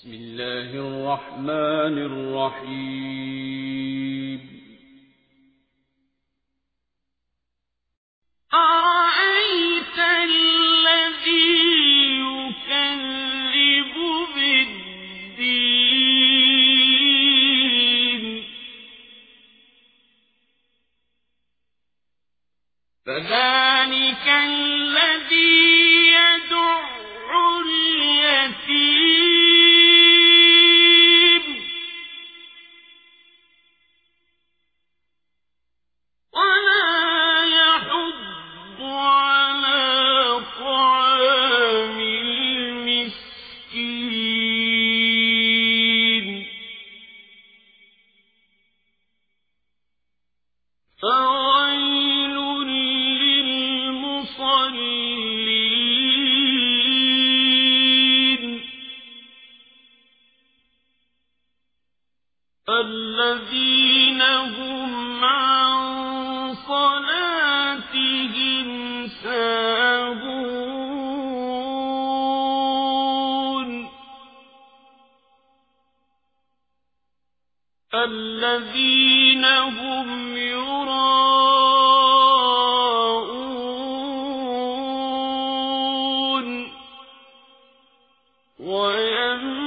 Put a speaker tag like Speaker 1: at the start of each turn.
Speaker 1: بسم الله الرحمن الرحيم.
Speaker 2: أرأيت الذي يكذب بالدين؟ فذلك الذي فويل للمصلين الذين هم عن صلاتهم ساهون الذين هم يراءون ويمنعون